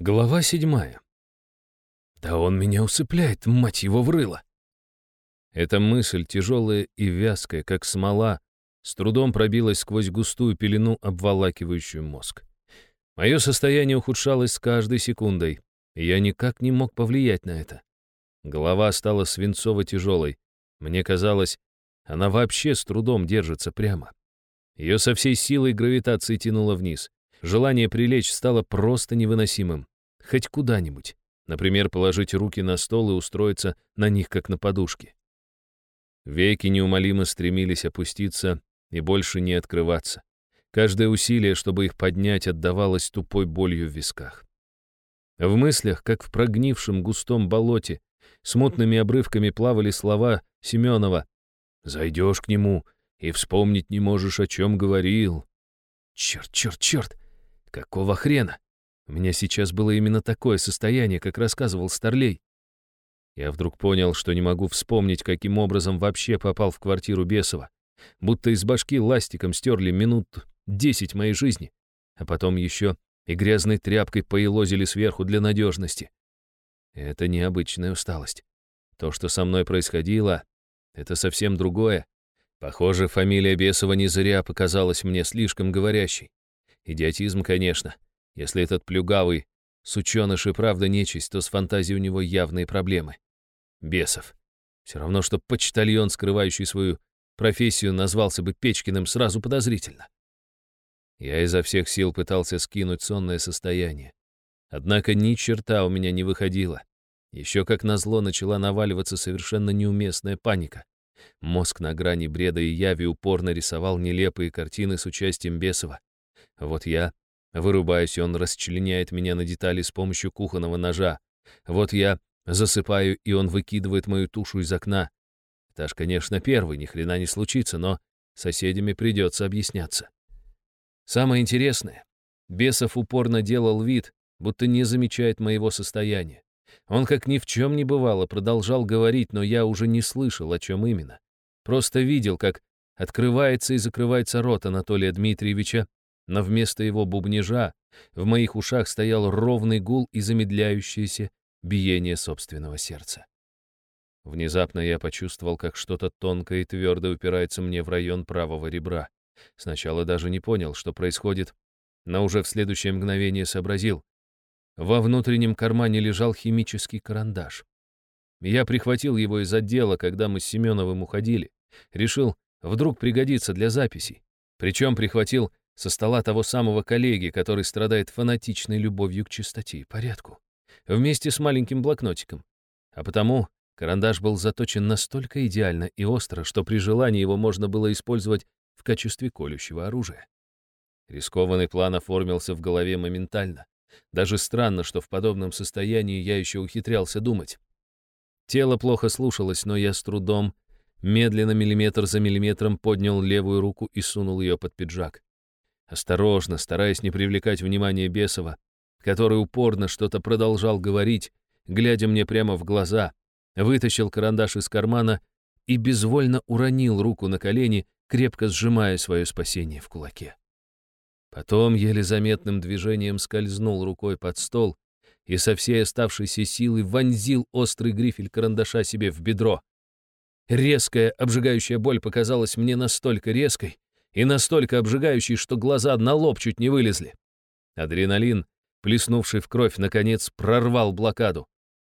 Глава седьмая. Да он меня усыпляет, мать его, врыла. Эта мысль, тяжелая и вязкая, как смола, с трудом пробилась сквозь густую пелену, обволакивающую мозг. Мое состояние ухудшалось с каждой секундой, и я никак не мог повлиять на это. Голова стала свинцово-тяжелой. Мне казалось, она вообще с трудом держится прямо. Ее со всей силой гравитации тянуло вниз. Желание прилечь стало просто невыносимым. Хоть куда-нибудь. Например, положить руки на стол и устроиться на них, как на подушке. Веки неумолимо стремились опуститься и больше не открываться. Каждое усилие, чтобы их поднять, отдавалось тупой болью в висках. В мыслях, как в прогнившем густом болоте, смутными обрывками плавали слова Семенова. «Зайдешь к нему и вспомнить не можешь, о чем говорил». Черт, черт, черт! Какого хрена? У меня сейчас было именно такое состояние, как рассказывал Старлей. Я вдруг понял, что не могу вспомнить, каким образом вообще попал в квартиру Бесова. Будто из башки ластиком стерли минут десять моей жизни, а потом еще и грязной тряпкой поелозили сверху для надежности. Это необычная усталость. То, что со мной происходило, это совсем другое. Похоже, фамилия Бесова не зря показалась мне слишком говорящей. Идиотизм, конечно. Если этот плюгавый сученыш и правда нечисть, то с фантазией у него явные проблемы. Бесов. Все равно, что почтальон, скрывающий свою профессию, назвался бы Печкиным сразу подозрительно. Я изо всех сил пытался скинуть сонное состояние. Однако ни черта у меня не выходило. Еще как назло начала наваливаться совершенно неуместная паника. Мозг на грани бреда и яви упорно рисовал нелепые картины с участием Бесова. Вот я, вырубаюсь, и он расчленяет меня на детали с помощью кухонного ножа. Вот я засыпаю, и он выкидывает мою тушу из окна. Этаж, конечно, первый, ни хрена не случится, но соседями придется объясняться. Самое интересное, Бесов упорно делал вид, будто не замечает моего состояния. Он, как ни в чем не бывало, продолжал говорить, но я уже не слышал, о чем именно. Просто видел, как открывается и закрывается рот Анатолия Дмитриевича, но вместо его бубнежа в моих ушах стоял ровный гул и замедляющееся биение собственного сердца. Внезапно я почувствовал, как что-то тонкое и твердо упирается мне в район правого ребра. Сначала даже не понял, что происходит, но уже в следующее мгновение сообразил. Во внутреннем кармане лежал химический карандаш. Я прихватил его из отдела, когда мы с Семеновым уходили. Решил, вдруг пригодится для записей. Причем прихватил со стола того самого коллеги, который страдает фанатичной любовью к чистоте и порядку, вместе с маленьким блокнотиком. А потому карандаш был заточен настолько идеально и остро, что при желании его можно было использовать в качестве колющего оружия. Рискованный план оформился в голове моментально. Даже странно, что в подобном состоянии я еще ухитрялся думать. Тело плохо слушалось, но я с трудом, медленно, миллиметр за миллиметром, поднял левую руку и сунул ее под пиджак. Осторожно, стараясь не привлекать внимания Бесова, который упорно что-то продолжал говорить, глядя мне прямо в глаза, вытащил карандаш из кармана и безвольно уронил руку на колени, крепко сжимая свое спасение в кулаке. Потом еле заметным движением скользнул рукой под стол и со всей оставшейся силы вонзил острый грифель карандаша себе в бедро. Резкая, обжигающая боль показалась мне настолько резкой, и настолько обжигающий, что глаза на лоб чуть не вылезли. Адреналин, плеснувший в кровь, наконец прорвал блокаду.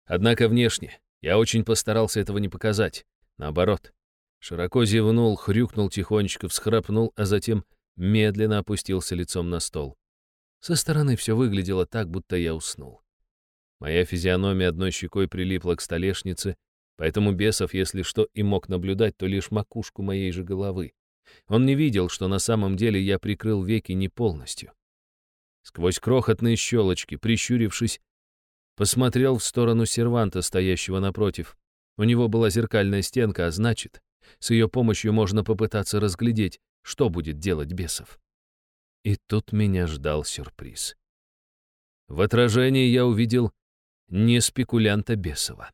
Однако внешне я очень постарался этого не показать. Наоборот, широко зевнул, хрюкнул тихонечко, всхрапнул, а затем медленно опустился лицом на стол. Со стороны все выглядело так, будто я уснул. Моя физиономия одной щекой прилипла к столешнице, поэтому бесов, если что и мог наблюдать, то лишь макушку моей же головы. Он не видел, что на самом деле я прикрыл веки не полностью. Сквозь крохотные щелочки, прищурившись, посмотрел в сторону серванта, стоящего напротив. У него была зеркальная стенка, а значит, с ее помощью можно попытаться разглядеть, что будет делать бесов. И тут меня ждал сюрприз. В отражении я увидел не спекулянта Бесова.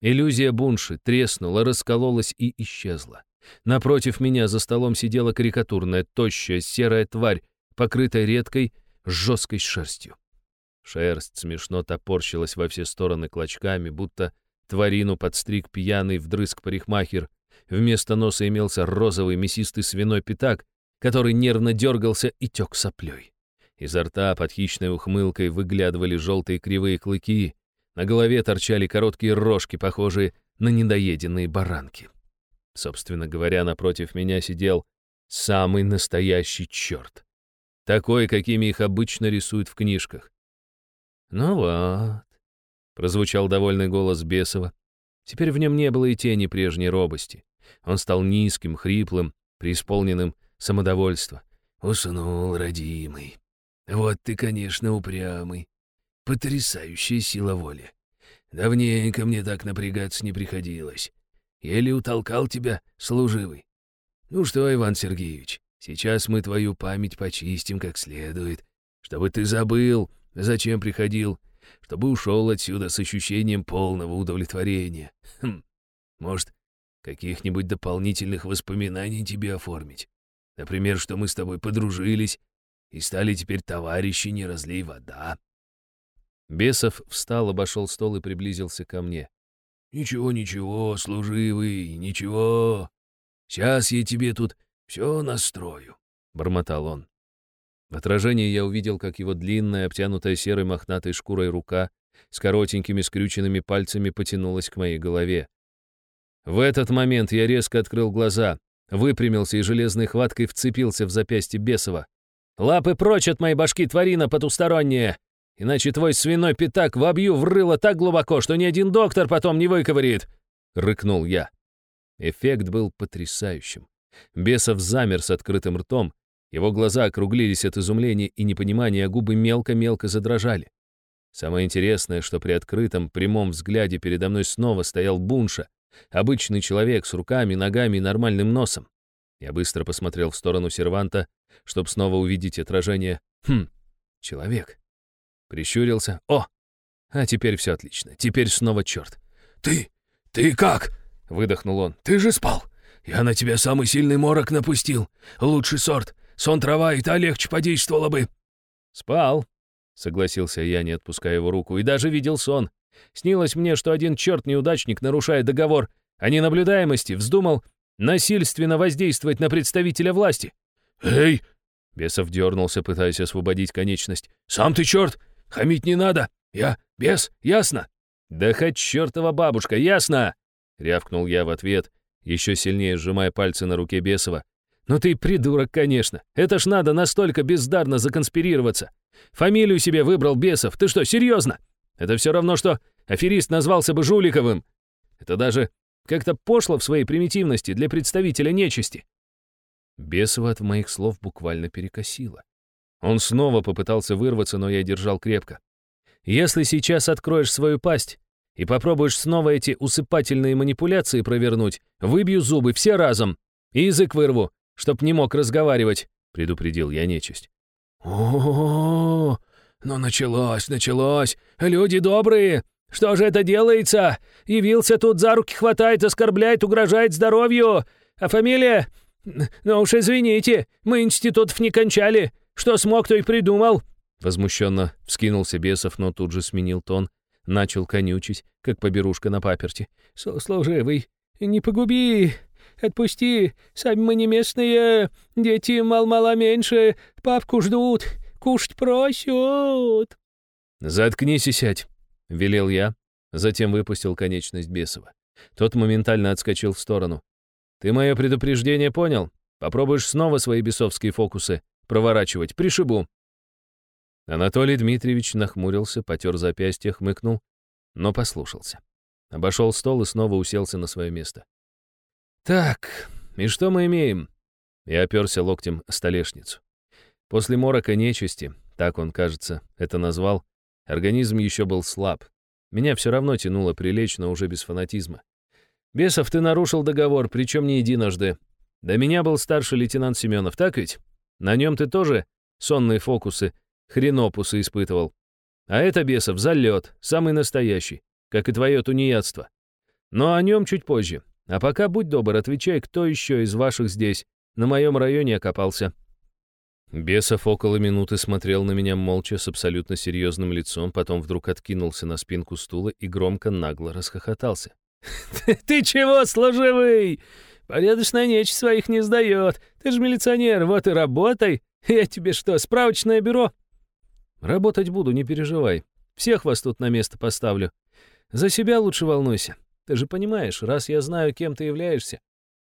Иллюзия Бунши треснула, раскололась и исчезла. Напротив меня за столом сидела карикатурная, тощая, серая тварь, покрытая редкой, жесткой шерстью. Шерсть смешно топорщилась во все стороны клочками, будто тварину подстриг пьяный вдрызг парикмахер. Вместо носа имелся розовый мясистый свиной пятак, который нервно дергался и тек соплей. Изо рта под хищной ухмылкой выглядывали желтые кривые клыки, на голове торчали короткие рожки, похожие на недоеденные баранки. Собственно говоря, напротив меня сидел самый настоящий черт. Такой, какими их обычно рисуют в книжках. «Ну вот», — прозвучал довольный голос Бесова. Теперь в нем не было и тени прежней робости. Он стал низким, хриплым, преисполненным самодовольства. «Уснул, родимый. Вот ты, конечно, упрямый. Потрясающая сила воли. Давненько мне так напрягаться не приходилось. Еле утолкал тебя, служивый. Ну что, Иван Сергеевич, сейчас мы твою память почистим как следует, чтобы ты забыл, зачем приходил, чтобы ушел отсюда с ощущением полного удовлетворения. Хм, может, каких-нибудь дополнительных воспоминаний тебе оформить? Например, что мы с тобой подружились и стали теперь товарищи, не разлей вода. Бесов встал, обошел стол и приблизился ко мне. «Ничего, ничего, служивый, ничего. Сейчас я тебе тут все настрою», — бормотал он. В отражении я увидел, как его длинная, обтянутая серой мохнатой шкурой рука с коротенькими скрюченными пальцами потянулась к моей голове. В этот момент я резко открыл глаза, выпрямился и железной хваткой вцепился в запястье Бесова. «Лапы прочь от моей башки, тварина потусторонняя! Иначе твой свиной пятак вобью в рыло так глубоко, что ни один доктор потом не выковырит!» — рыкнул я. Эффект был потрясающим. Бесов замер с открытым ртом, его глаза округлились от изумления и непонимания, а губы мелко-мелко задрожали. Самое интересное, что при открытом прямом взгляде передо мной снова стоял Бунша, обычный человек с руками, ногами и нормальным носом. Я быстро посмотрел в сторону серванта, чтобы снова увидеть отражение. Хм, человек. Прищурился. О! А теперь все отлично. Теперь снова черт. «Ты? Ты как?» — выдохнул он. «Ты же спал! Я на тебя самый сильный морок напустил. Лучший сорт. Сон трава, и та легче подействовала бы». «Спал», — согласился я, не отпуская его руку, и даже видел сон. Снилось мне, что один черт-неудачник, нарушая договор о ненаблюдаемости, вздумал насильственно воздействовать на представителя власти. «Эй!» — Бесов дернулся, пытаясь освободить конечность. «Сам ты черт! Хамить не надо! Я без, ясно?» «Да хоть чертова бабушка, ясно!» — рявкнул я в ответ, еще сильнее сжимая пальцы на руке Бесова. «Ну ты придурок, конечно. Это ж надо настолько бездарно законспирироваться. Фамилию себе выбрал Бесов. Ты что, серьезно? Это все равно, что аферист назвался бы Жуликовым. Это даже как-то пошло в своей примитивности для представителя нечисти». Бесова от моих слов буквально перекосило. Он снова попытался вырваться, но я держал крепко. «Если сейчас откроешь свою пасть и попробуешь снова эти усыпательные манипуляции провернуть, выбью зубы все разом и язык вырву, чтоб не мог разговаривать», — предупредил я нечисть. о, ну началось, началось! Люди добрые! Что же это делается? Явился тут за руки хватает, оскорбляет, угрожает здоровью! А фамилия? Ну уж извините, мы институтов не кончали. Что смог, то и придумал!» Возмущенно вскинулся Бесов, но тут же сменил тон. Начал конючить, как поберушка на паперти. «Служивый, не погуби! Отпусти! Сами мы не местные! Дети мал-мало меньше! Папку ждут! Кушать просят!» «Заткнись и сядь!» — велел я, затем выпустил конечность Бесова. Тот моментально отскочил в сторону. «Ты мое предупреждение понял? Попробуешь снова свои бесовские фокусы?» Проворачивать, пришибу». Анатолий Дмитриевич нахмурился, потер запястье, хмыкнул, но послушался. Обошел стол и снова уселся на свое место. «Так, и что мы имеем?» Я оперся локтем столешницу. После морока нечисти, так он, кажется, это назвал, организм еще был слаб. Меня все равно тянуло прилечь, но уже без фанатизма. «Бесов, ты нарушил договор, причем не единожды. До меня был старший лейтенант Семенов, так ведь?» На нем ты тоже сонные фокусы, хренопусы испытывал. А это бесов залет, самый настоящий, как и твое тунеядство. Но о нем чуть позже. А пока будь добр, отвечай, кто еще из ваших здесь на моем районе окопался. Бесов около минуты смотрел на меня молча с абсолютно серьезным лицом, потом вдруг откинулся на спинку стула и громко нагло расхохотался. «Ты чего, служивый? Порядочная нечь своих не сдает. Ты же милиционер, вот и работай. Я тебе что, справочное бюро?» «Работать буду, не переживай. Всех вас тут на место поставлю. За себя лучше волнуйся. Ты же понимаешь, раз я знаю, кем ты являешься,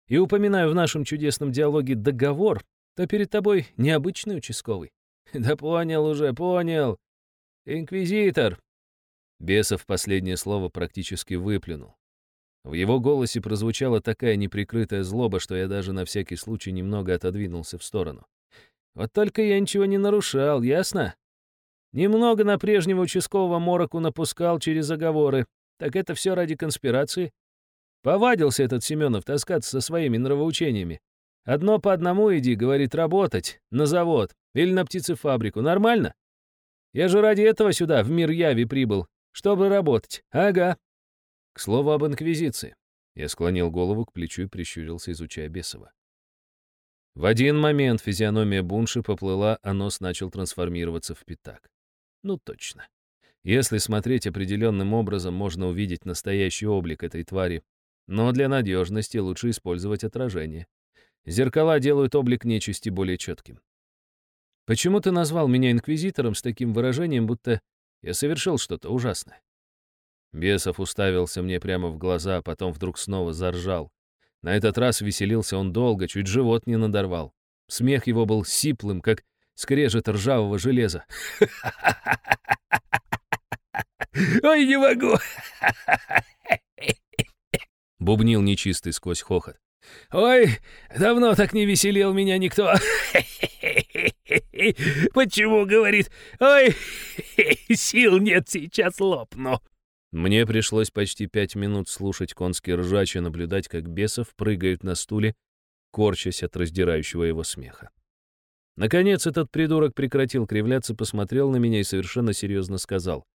и упоминаю в нашем чудесном диалоге договор, то перед тобой необычный участковый. Да понял уже, понял. Инквизитор. Бесов последнее слово практически выплюнул. В его голосе прозвучала такая неприкрытая злоба, что я даже на всякий случай немного отодвинулся в сторону. Вот только я ничего не нарушал, ясно? Немного на прежнего участкового мороку напускал через оговоры. Так это все ради конспирации? Повадился этот Семенов таскаться со своими нравоучениями. Одно по одному иди, говорит, работать, на завод или на птицефабрику. Нормально? Я же ради этого сюда, в мир яви, прибыл, чтобы работать. Ага. К слову об инквизиции. Я склонил голову к плечу и прищурился, изучая Бесова. В один момент физиономия Бунши поплыла, а нос начал трансформироваться в пятак. Ну точно. Если смотреть определенным образом, можно увидеть настоящий облик этой твари, но для надежности лучше использовать отражение. Зеркала делают облик нечисти более четким. Почему ты назвал меня инквизитором с таким выражением, будто я совершил что-то ужасное? Бесов уставился мне прямо в глаза, а потом вдруг снова заржал. На этот раз веселился он долго, чуть живот не надорвал. Смех его был сиплым, как скрежет ржавого железа. «Ой, не могу!» Бубнил нечистый сквозь хохот. «Ой, давно так не веселил меня никто!» «Почему, — говорит, — ой, сил нет, сейчас лопну!» Мне пришлось почти пять минут слушать конский ржач и наблюдать, как бесов прыгают на стуле, корчась от раздирающего его смеха. Наконец этот придурок прекратил кривляться, посмотрел на меня и совершенно серьезно сказал.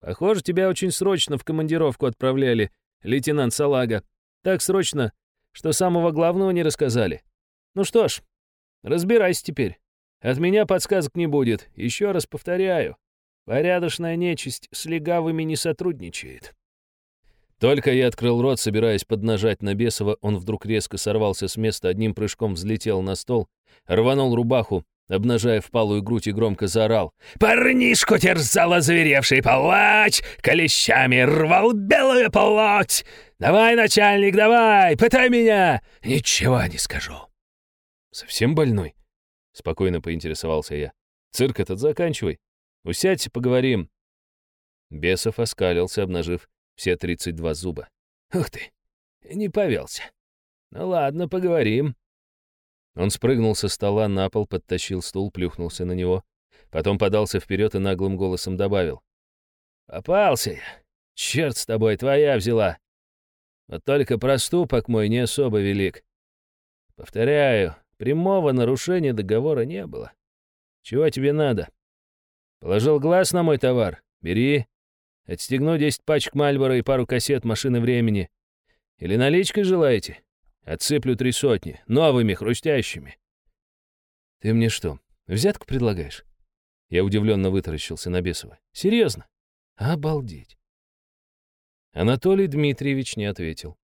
«Похоже, тебя очень срочно в командировку отправляли, лейтенант Салага. Так срочно, что самого главного не рассказали. Ну что ж, разбирайся теперь. От меня подсказок не будет. Еще раз повторяю. Порядочная нечисть с легавыми не сотрудничает. Только я открыл рот, собираясь поднажать на Бесова, он вдруг резко сорвался с места, одним прыжком взлетел на стол, рванул рубаху, обнажая впалую грудь и громко заорал. «Парнишку терзал озверевший палач, колещами рвал белую плоть! Давай, начальник, давай, пытай меня! Ничего не скажу!» «Совсем больной?» — спокойно поинтересовался я. «Цирк этот заканчивай. Усядьте, поговорим». Бесов оскалился, обнажив все тридцать два зуба. «Ух ты, не повелся. Ну ладно, поговорим». Он спрыгнул со стола на пол, подтащил стул, плюхнулся на него. Потом подался вперед и наглым голосом добавил. «Попался я. Черт с тобой, твоя взяла. Вот только проступок мой не особо велик. Повторяю, прямого нарушения договора не было. Чего тебе надо? Положил глаз на мой товар? Бери. Отстегну 10 пачек Мальбора и пару кассет машины времени. Или наличкой желаете? Отсыплю три сотни, новыми, хрустящими. Ты мне что, взятку предлагаешь? Я удивленно вытаращился на Бесова. Серьезно? Обалдеть. Анатолий Дмитриевич не ответил.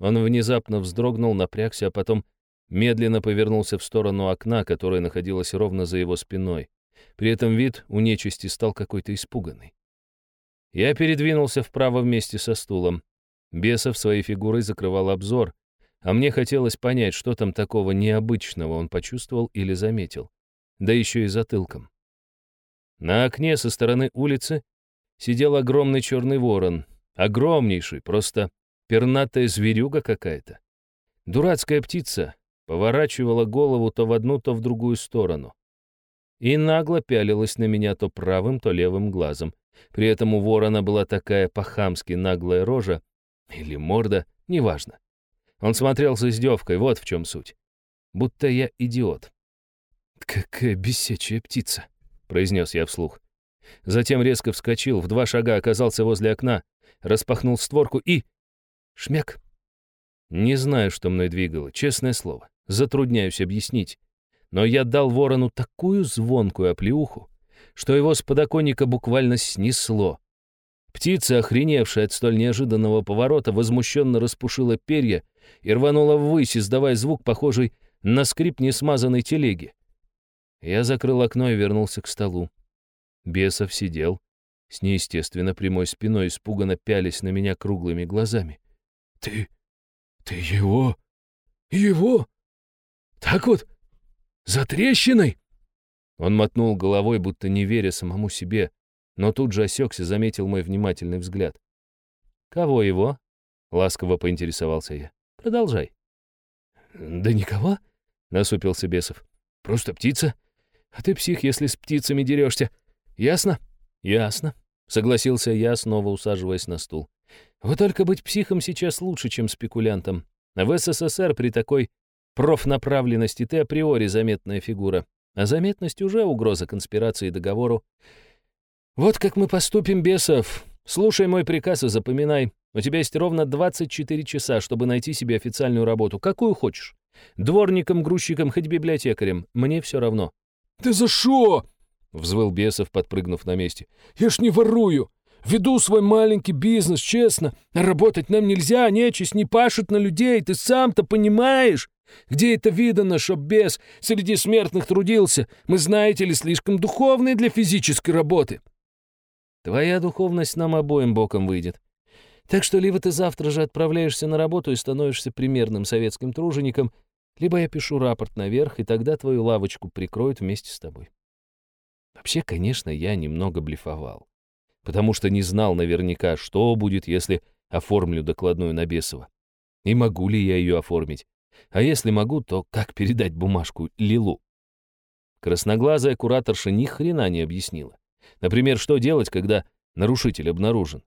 Он внезапно вздрогнул, напрягся, а потом медленно повернулся в сторону окна, которое находилось ровно за его спиной. При этом вид у нечисти стал какой-то испуганный. Я передвинулся вправо вместе со стулом. Бесов своей фигурой закрывал обзор, а мне хотелось понять, что там такого необычного он почувствовал или заметил. Да еще и затылком. На окне со стороны улицы сидел огромный черный ворон. Огромнейший, просто пернатая зверюга какая-то. Дурацкая птица поворачивала голову то в одну, то в другую сторону и нагло пялилась на меня то правым, то левым глазом. При этом у ворона была такая по-хамски наглая рожа, или морда, неважно. Он смотрел с издевкой, вот в чем суть. Будто я идиот. «Какая бесячая птица», — произнес я вслух. Затем резко вскочил, в два шага оказался возле окна, распахнул створку и... Шмяк. Не знаю, что мной двигало, честное слово. Затрудняюсь объяснить. Но я дал ворону такую звонкую оплеуху, что его с подоконника буквально снесло. Птица, охреневшая от столь неожиданного поворота, возмущенно распушила перья и рванула ввысь, издавая звук, похожий на скрип несмазанной телеги. Я закрыл окно и вернулся к столу. Бесов сидел, с неестественно прямой спиной, испуганно пялись на меня круглыми глазами. «Ты... ты его... его... так вот... за трещиной?» Он мотнул головой, будто не веря самому себе, но тут же осекся, заметил мой внимательный взгляд. «Кого его?» — ласково поинтересовался я. «Продолжай». «Да никого?» — насупился Бесов. «Просто птица. А ты псих, если с птицами дерешься. Ясно?» «Ясно», — согласился я, снова усаживаясь на стул. «Вот только быть психом сейчас лучше, чем спекулянтом. В СССР при такой профнаправленности ты априори заметная фигура, а заметность уже угроза конспирации и договору. «Вот как мы поступим, бесов. Слушай мой приказ и запоминай. У тебя есть ровно 24 часа, чтобы найти себе официальную работу. Какую хочешь. Дворником, грузчиком, хоть библиотекарем. Мне все равно». «Ты за шо?» — взвыл бесов, подпрыгнув на месте. «Я ж не ворую. Веду свой маленький бизнес, честно. работать нам нельзя, нечисть не пашет на людей, ты сам-то понимаешь. Где это видано, чтоб бес среди смертных трудился? Мы, знаете ли, слишком духовные для физической работы». Твоя духовность нам обоим боком выйдет. Так что либо ты завтра же отправляешься на работу и становишься примерным советским тружеником, либо я пишу рапорт наверх, и тогда твою лавочку прикроют вместе с тобой. Вообще, конечно, я немного блефовал, потому что не знал наверняка, что будет, если оформлю докладную на Бесова. И могу ли я ее оформить? А если могу, то как передать бумажку Лилу? Красноглазая кураторша ни хрена не объяснила. Например, что делать, когда нарушитель обнаружен?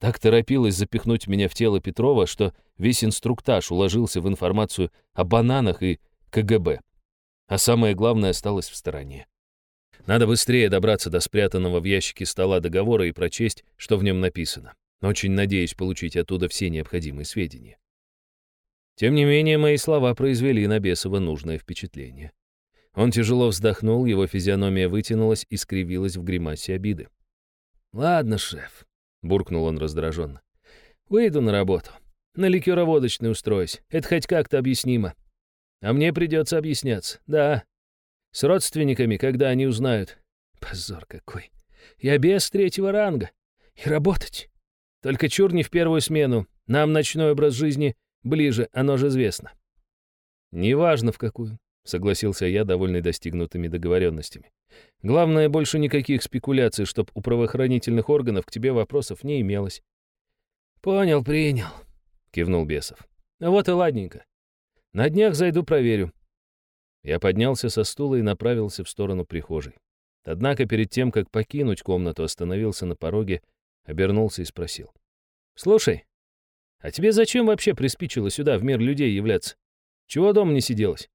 Так торопилась запихнуть меня в тело Петрова, что весь инструктаж уложился в информацию о бананах и КГБ. А самое главное осталось в стороне. Надо быстрее добраться до спрятанного в ящике стола договора и прочесть, что в нем написано. Очень надеюсь получить оттуда все необходимые сведения. Тем не менее, мои слова произвели на Бесова нужное впечатление. Он тяжело вздохнул, его физиономия вытянулась и скривилась в гримасе обиды. «Ладно, шеф», — буркнул он раздраженно. «Выйду на работу. На ликероводочный устроюсь. Это хоть как-то объяснимо. А мне придется объясняться. Да. С родственниками, когда они узнают. Позор какой. Я без третьего ранга. И работать. Только чур не в первую смену. Нам ночной образ жизни ближе, оно же известно. Неважно в какую. — согласился я, довольный достигнутыми договоренностями. «Главное, больше никаких спекуляций, чтоб у правоохранительных органов к тебе вопросов не имелось». «Понял, принял», — кивнул Бесов. «Вот и ладненько. На днях зайду проверю». Я поднялся со стула и направился в сторону прихожей. Однако перед тем, как покинуть комнату, остановился на пороге, обернулся и спросил. «Слушай, а тебе зачем вообще приспичило сюда, в мир людей, являться? Чего дома не сиделось?»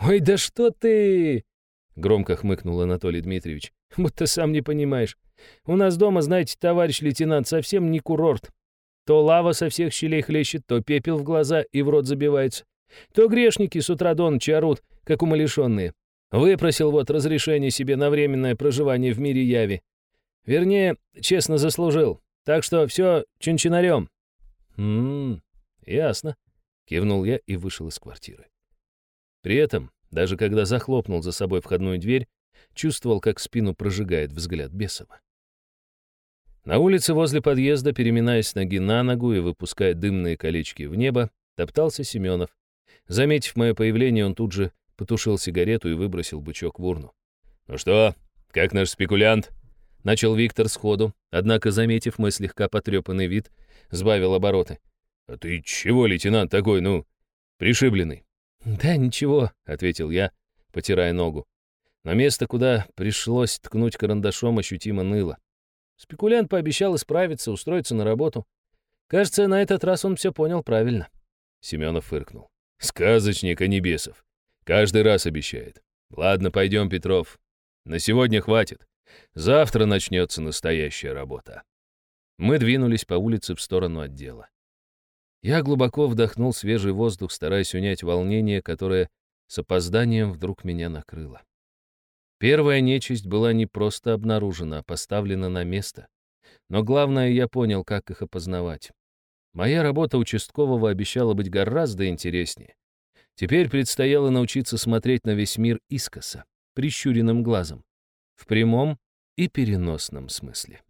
«Ой, да что ты!» — громко хмыкнул Анатолий Дмитриевич. «Будто сам не понимаешь. У нас дома, знаете, товарищ лейтенант, совсем не курорт. То лава со всех щелей хлещет, то пепел в глаза и в рот забивается. То грешники с утра до ночи орут, как умалишенные. Выпросил вот разрешение себе на временное проживание в мире яви. Вернее, честно заслужил. Так что все чинчинарем. «М-м, ясно», — кивнул я и вышел из квартиры. При этом, даже когда захлопнул за собой входную дверь, чувствовал, как спину прожигает взгляд Бесова. На улице возле подъезда, переминаясь ноги на ногу и выпуская дымные колечки в небо, топтался Семенов. Заметив мое появление, он тут же потушил сигарету и выбросил бычок в урну. «Ну что, как наш спекулянт?» Начал Виктор сходу, однако, заметив мой слегка потрепанный вид, сбавил обороты. «А ты чего, лейтенант, такой, ну, пришибленный?» «Да ничего», — ответил я, потирая ногу. Но место, куда пришлось ткнуть карандашом, ощутимо ныло. Спекулянт пообещал исправиться, устроиться на работу. Кажется, на этот раз он все понял правильно. Семенов фыркнул. «Сказочник, а не бесов. Каждый раз обещает. Ладно, пойдем, Петров. На сегодня хватит. Завтра начнется настоящая работа». Мы двинулись по улице в сторону отдела. Я глубоко вдохнул свежий воздух, стараясь унять волнение, которое С опозданием вдруг меня накрыло. Первая нечисть была не просто обнаружена, а поставлена на место. Но главное, я понял, как их опознавать. Моя работа участкового обещала быть гораздо интереснее. Теперь предстояло научиться смотреть на весь мир искоса, прищуренным глазом, в прямом и переносном смысле.